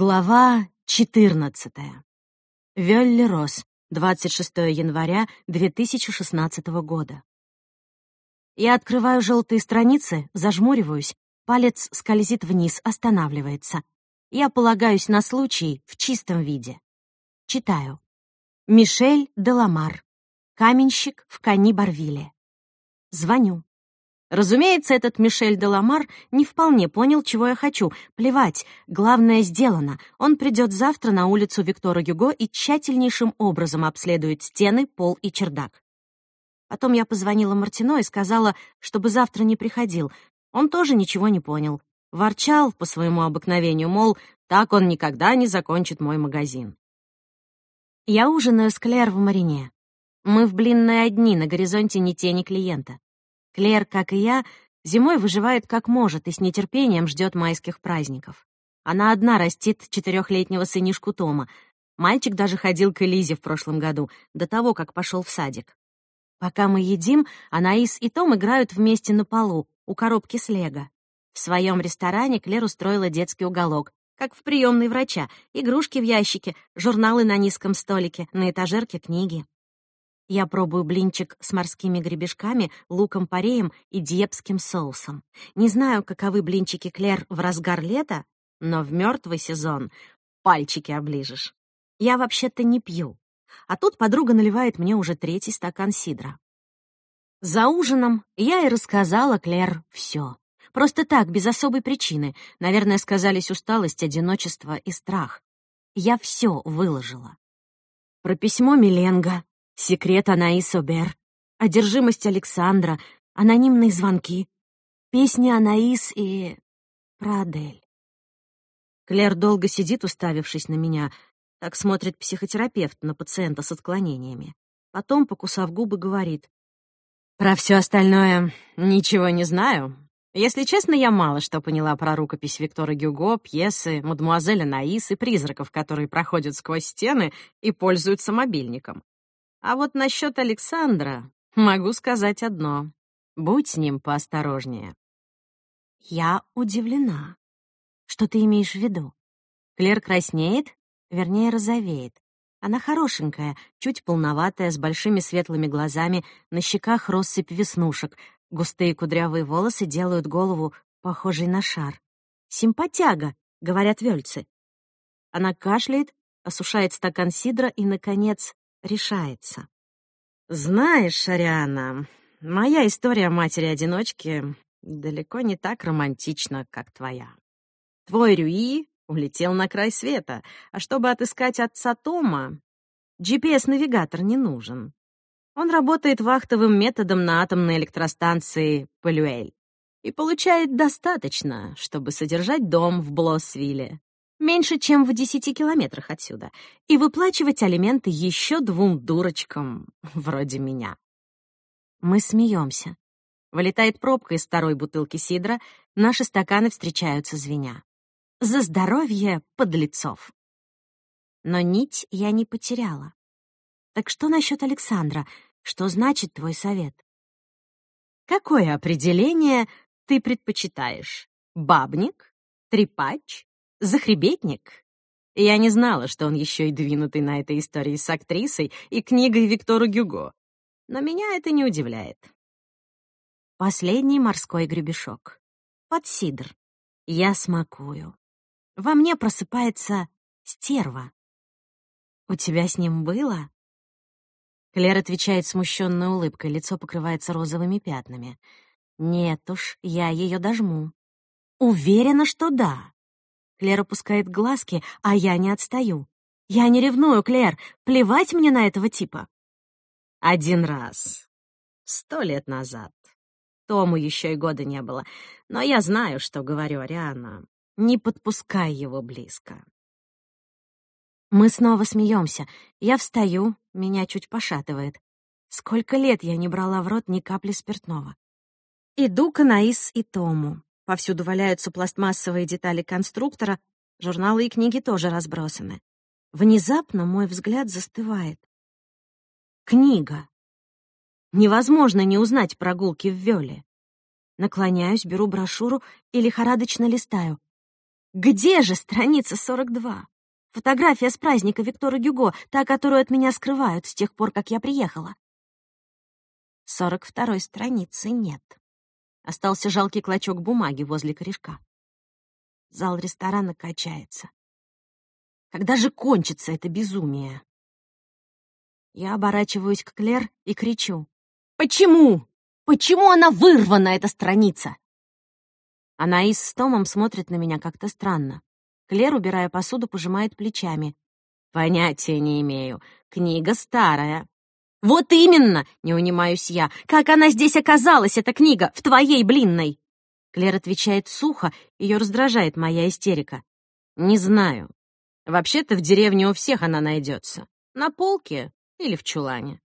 Глава 14. Вёлли Рос, 26 января 2016 года. Я открываю желтые страницы, зажмуриваюсь, палец скользит вниз, останавливается. Я полагаюсь на случай в чистом виде. Читаю. Мишель Деламар. Каменщик в Кани-Барвиле. Звоню. Разумеется, этот Мишель Деламар не вполне понял, чего я хочу. Плевать, главное сделано. Он придет завтра на улицу Виктора Юго и тщательнейшим образом обследует стены, пол и чердак. Потом я позвонила Мартино и сказала, чтобы завтра не приходил. Он тоже ничего не понял. Ворчал по своему обыкновению, мол, так он никогда не закончит мой магазин. Я ужинаю с Клэр в Марине. Мы в блинной одни, на горизонте ни тени клиента. Клер, как и я, зимой выживает как может и с нетерпением ждет майских праздников. Она одна растит четырехлетнего сынишку Тома. Мальчик даже ходил к Элизе в прошлом году, до того, как пошел в садик. Пока мы едим, Анаис и Том играют вместе на полу, у коробки с лего. В своем ресторане Клер устроила детский уголок, как в приемной врача, игрушки в ящике, журналы на низком столике, на этажерке книги. Я пробую блинчик с морскими гребешками, луком-пореем и дьепским соусом. Не знаю, каковы блинчики Клер в разгар лета, но в мертвый сезон пальчики оближешь. Я вообще-то не пью. А тут подруга наливает мне уже третий стакан сидра. За ужином я и рассказала Клер все. Просто так, без особой причины. Наверное, сказались усталость, одиночество и страх. Я все выложила. Про письмо Миленга, Секрет Анаис Обер, одержимость Александра, анонимные звонки, песни Анаис и... про Адель. Клер долго сидит, уставившись на меня. Так смотрит психотерапевт на пациента с отклонениями. Потом, покусав губы, говорит. «Про все остальное ничего не знаю. Если честно, я мало что поняла про рукопись Виктора Гюго, пьесы, мадемуазеля Наис и призраков, которые проходят сквозь стены и пользуются мобильником. А вот насчет Александра могу сказать одно. Будь с ним поосторожнее. Я удивлена. Что ты имеешь в виду? Клер краснеет, вернее, розовеет. Она хорошенькая, чуть полноватая, с большими светлыми глазами, на щеках россыпь веснушек. Густые кудрявые волосы делают голову похожей на шар. «Симпатяга», — говорят вельцы. Она кашляет, осушает стакан сидра и, наконец, решается. «Знаешь, Шариана, моя история матери-одиночки далеко не так романтична, как твоя. Твой Рюи улетел на край света, а чтобы отыскать отца Тома, GPS-навигатор не нужен. Он работает вахтовым методом на атомной электростанции Полюэль и получает достаточно, чтобы содержать дом в Блоссвилле меньше, чем в десяти километрах отсюда, и выплачивать алименты еще двум дурочкам вроде меня. Мы смеемся. Вылетает пробка из второй бутылки сидра, наши стаканы встречаются звеня. За здоровье подлецов. Но нить я не потеряла. Так что насчет Александра? Что значит твой совет? Какое определение ты предпочитаешь? Бабник? Трепач? Захребетник? Я не знала, что он еще и двинутый на этой истории с актрисой и книгой Виктора Гюго. Но меня это не удивляет. Последний морской гребешок. Под сидр. Я смакую. Во мне просыпается стерва. «У тебя с ним было?» Клер отвечает смущенной улыбкой, лицо покрывается розовыми пятнами. «Нет уж, я ее дожму». «Уверена, что да. Клер опускает глазки, а я не отстаю. Я не ревную, Клер, плевать мне на этого типа. Один раз. Сто лет назад. Тому еще и года не было. Но я знаю, что говорю, Ариана. Не подпускай его близко. Мы снова смеемся. Я встаю, меня чуть пошатывает. Сколько лет я не брала в рот ни капли спиртного. Иду к Анаис и Тому. Повсюду валяются пластмассовые детали конструктора, журналы и книги тоже разбросаны. Внезапно мой взгляд застывает. Книга. Невозможно не узнать прогулки в Вёле. Наклоняюсь, беру брошюру и лихорадочно листаю. Где же страница 42? Фотография с праздника Виктора Гюго, та, которую от меня скрывают с тех пор, как я приехала. 42-й страницы нет. Остался жалкий клочок бумаги возле корешка. Зал ресторана качается. Когда же кончится это безумие? Я оборачиваюсь к Клер и кричу. «Почему? Почему она вырвана, эта страница?» Анаис с Томом смотрит на меня как-то странно. Клер, убирая посуду, пожимает плечами. «Понятия не имею. Книга старая». «Вот именно!» — не унимаюсь я. «Как она здесь оказалась, эта книга, в твоей блинной?» Клер отвечает сухо, ее раздражает моя истерика. «Не знаю. Вообще-то в деревне у всех она найдется. На полке или в чулане».